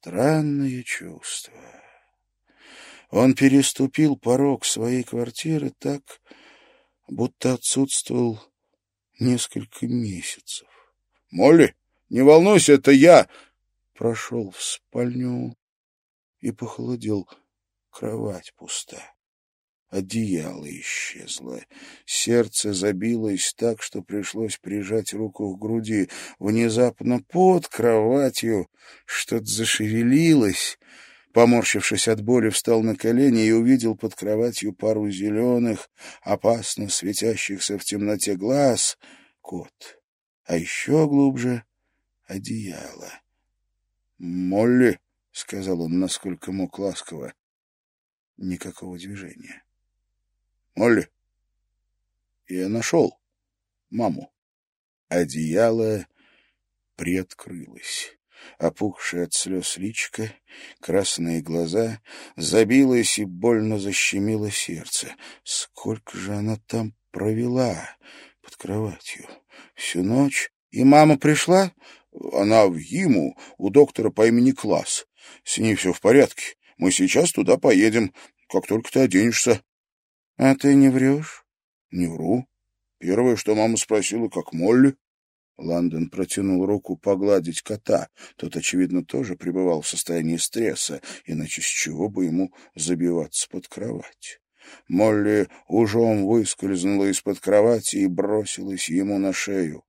Странное чувство. Он переступил порог своей квартиры так, будто отсутствовал несколько месяцев. — Молли, не волнуйся, это я! Прошел в спальню и похолодел. Кровать пуста. Одеяло исчезло. Сердце забилось так, что пришлось прижать руку к груди. Внезапно под кроватью что-то зашевелилось. Поморщившись от боли, встал на колени и увидел под кроватью пару зеленых, опасно светящихся в темноте глаз. Кот. А еще глубже — одеяло. «Молли», — сказал он, насколько мог ласково. Никакого движения. Молли. Я нашел маму. Одеяло приоткрылось. Опухшая от слез личка, красные глаза, забилось и больно защемило сердце. Сколько же она там провела под кроватью? Всю ночь? И мама пришла? Она в ему у доктора по имени Класс. С ней все в порядке. Мы сейчас туда поедем, как только ты оденешься. «А ты не врешь?» «Не вру. Первое, что мама спросила, как Молли». Ландон протянул руку погладить кота. Тот, очевидно, тоже пребывал в состоянии стресса, иначе с чего бы ему забиваться под кровать. Молли ужом выскользнула из-под кровати и бросилась ему на шею.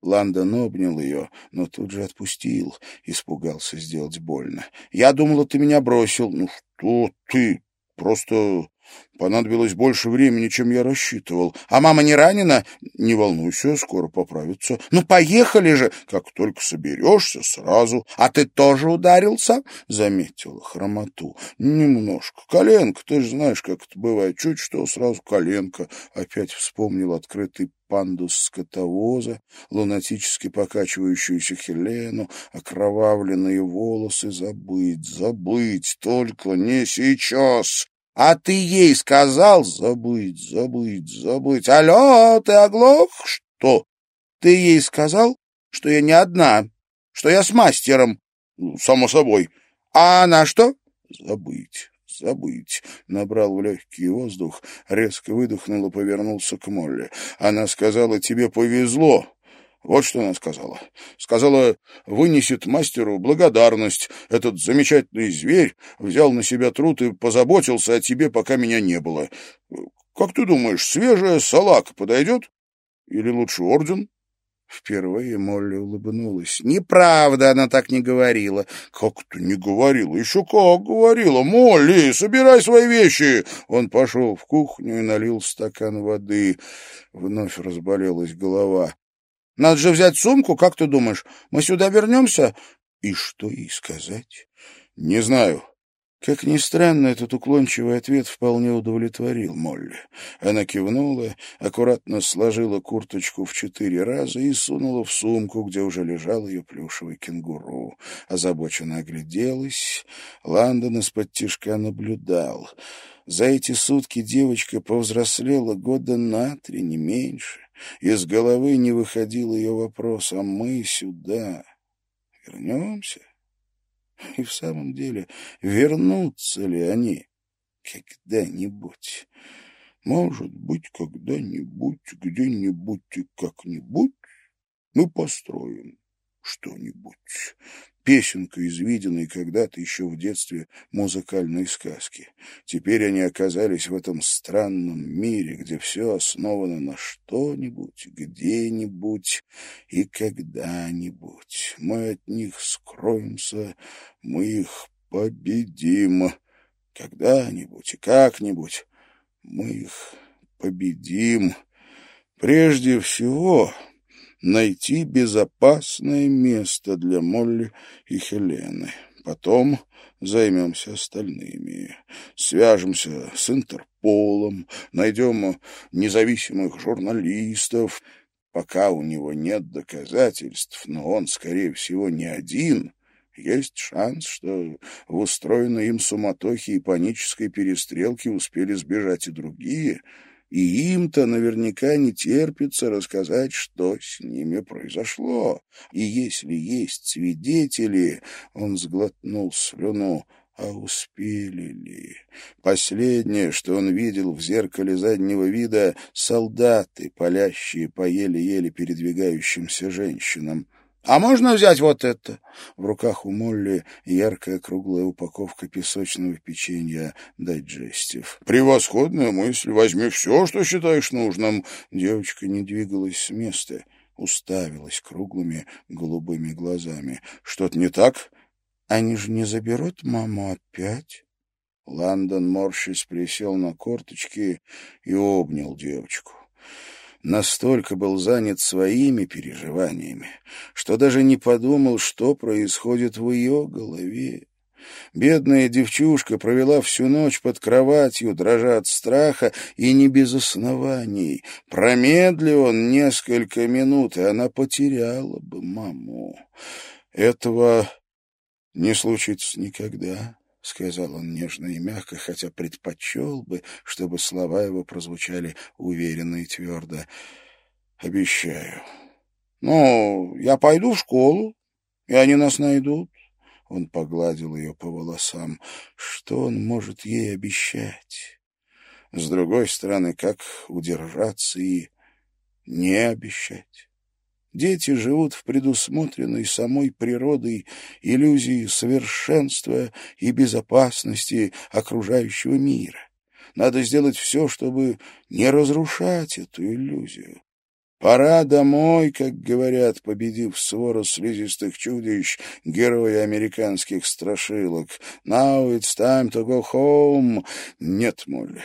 Ландон обнял ее, но тут же отпустил, испугался сделать больно. «Я думала, ты меня бросил». «Ну что ты? Просто Понадобилось больше времени, чем я рассчитывал. А мама не ранена? Не волнуйся, скоро поправится. Ну, поехали же. Как только соберешься, сразу. А ты тоже ударился? Заметила хромоту. Немножко. Коленка, ты же знаешь, как это бывает. Чуть что, сразу коленка. Опять вспомнил открытый пандус скотовоза, лунатически покачивающуюся Хелену, окровавленные волосы. Забыть, забыть, только не сейчас. А ты ей сказал забыть, забыть, забыть. Алло, ты оглох? Что? Ты ей сказал, что я не одна, что я с мастером? Ну, само собой. А она что? Забыть, забыть. Набрал в легкий воздух, резко выдохнул и повернулся к Молле. Она сказала, тебе повезло. Вот что она сказала. Сказала, вынесет мастеру благодарность. Этот замечательный зверь взял на себя труд и позаботился о тебе, пока меня не было. Как ты думаешь, свежая салака подойдет? Или лучше орден? Впервые Молли улыбнулась. «Неправда, она так не говорила». «Как ты не говорила? Еще как говорила! Молли, собирай свои вещи!» Он пошел в кухню и налил стакан воды. Вновь разболелась голова. Надо же взять сумку, как ты думаешь? Мы сюда вернемся?» «И что ей сказать?» «Не знаю». Как ни странно, этот уклончивый ответ вполне удовлетворил Молли. Она кивнула, аккуратно сложила курточку в четыре раза и сунула в сумку, где уже лежал ее плюшевый кенгуру. Озабоченно огляделась. Ландон из-под тишка наблюдал. За эти сутки девочка повзрослела года на три, не меньше. Из головы не выходил ее вопрос, а мы сюда вернемся? И в самом деле, вернутся ли они когда-нибудь? Может быть, когда-нибудь, где-нибудь и как-нибудь мы построим что-нибудь песенка из виденной когда-то еще в детстве музыкальной сказки. Теперь они оказались в этом странном мире, где все основано на что-нибудь, где-нибудь и когда-нибудь. Мы от них скроемся, мы их победим. Когда-нибудь и как-нибудь мы их победим. Прежде всего найти безопасное место для Молли и Хелены. Потом займемся остальными. Свяжемся с Интерполом, найдем независимых журналистов. Пока у него нет доказательств, но он, скорее всего, не один, есть шанс, что в устроенной им суматохе и панической перестрелке успели сбежать и другие — и им-то наверняка не терпится рассказать, что с ними произошло. И если есть свидетели, он сглотнул слюну, а успели ли? Последнее, что он видел в зеркале заднего вида — солдаты, палящие по еле-еле передвигающимся женщинам. «А можно взять вот это?» В руках у Молли яркая круглая упаковка песочного печенья дайджестив. «Превосходная мысль! Возьми все, что считаешь нужным!» Девочка не двигалась с места, уставилась круглыми голубыми глазами. «Что-то не так?» «Они же не заберут маму опять?» Лондон, морщись, присел на корточки и обнял девочку настолько был занят своими переживаниями, что даже не подумал, что происходит в ее голове. Бедная девчушка провела всю ночь под кроватью, дрожа от страха, и не без оснований. Промедли он несколько минут, и она потеряла бы маму. Этого не случится никогда. — сказал он нежно и мягко, хотя предпочел бы, чтобы слова его прозвучали уверенно и твердо. — Обещаю. — Ну, я пойду в школу, и они нас найдут. Он погладил ее по волосам. Что он может ей обещать? С другой стороны, как удержаться и не обещать? Дети живут в предусмотренной самой природой иллюзии совершенства и безопасности окружающего мира. Надо сделать все, чтобы не разрушать эту иллюзию. Пора домой, как говорят, победив свору слизистых чудищ, герои американских страшилок. Now it's time to go home. Нет, Молли,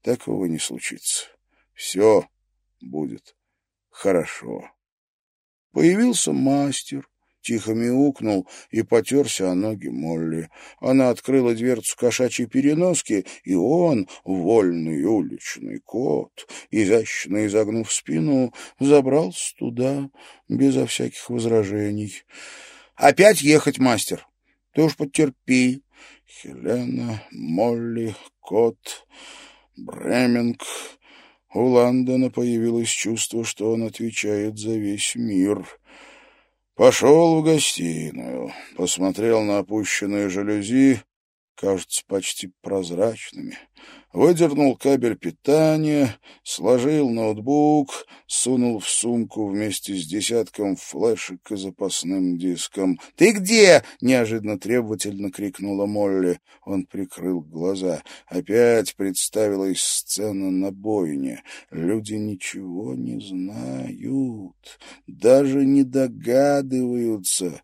такого не случится. Все будет хорошо. Появился мастер, тихо мяукнул и потерся о ноги Молли. Она открыла дверцу кошачьей переноски, и он, вольный уличный кот, изящно изогнув спину, забрался туда безо всяких возражений. — Опять ехать, мастер? Ты уж потерпи. Хелена, Молли, кот, Бременг... У Ландона появилось чувство, что он отвечает за весь мир. Пошел в гостиную, посмотрел на опущенные жалюзи, кажутся почти прозрачными, выдернул кабель питания, сложил ноутбук, сунул в сумку вместе с десятком флешек и запасным диском. «Ты где?» — неожиданно требовательно крикнула Молли. Он прикрыл глаза. Опять представилась сцена на бойне. Люди ничего не знают, даже не догадываются,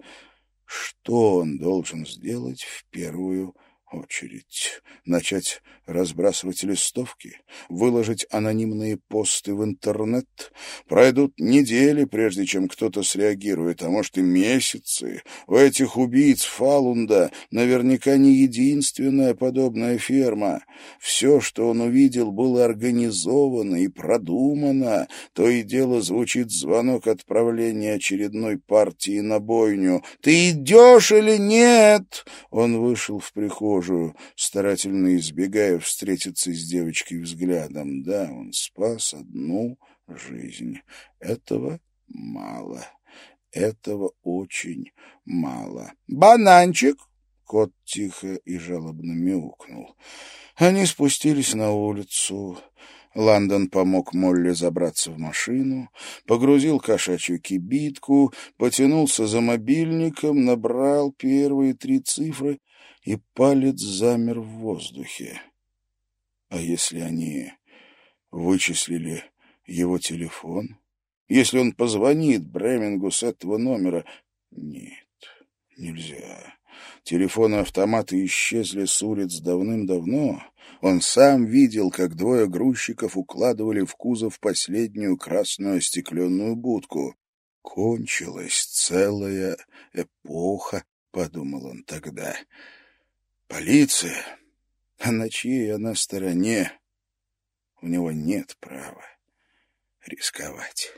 что он должен сделать в первую очередь. Начать разбрасывать листовки, выложить анонимные посты в интернет. Пройдут недели, прежде чем кто-то среагирует, а может и месяцы. У этих убийц Фалунда наверняка не единственная подобная ферма. Все, что он увидел, было организовано и продумано. То и дело звучит звонок отправления очередной партии на бойню. «Ты идешь или нет?» Он вышел в прихожую, старательно избегая встретиться с девочкой взглядом. Да, он спас одну жизнь. Этого мало. Этого очень мало. «Бананчик!» Кот тихо и жалобно мяукнул. Они спустились на улицу. Лондон помог Молли забраться в машину, погрузил кошачью кибитку, потянулся за мобильником, набрал первые три цифры, и палец замер в воздухе. А если они вычислили его телефон? Если он позвонит Бремингу с этого номера? Нет, нельзя. Телефоны-автоматы исчезли с улиц давным-давно. Он сам видел, как двое грузчиков укладывали в кузов последнюю красную остекленную будку. Кончилась целая эпоха, — подумал он тогда. Полиция а на чьей она стороне, у него нет права рисковать.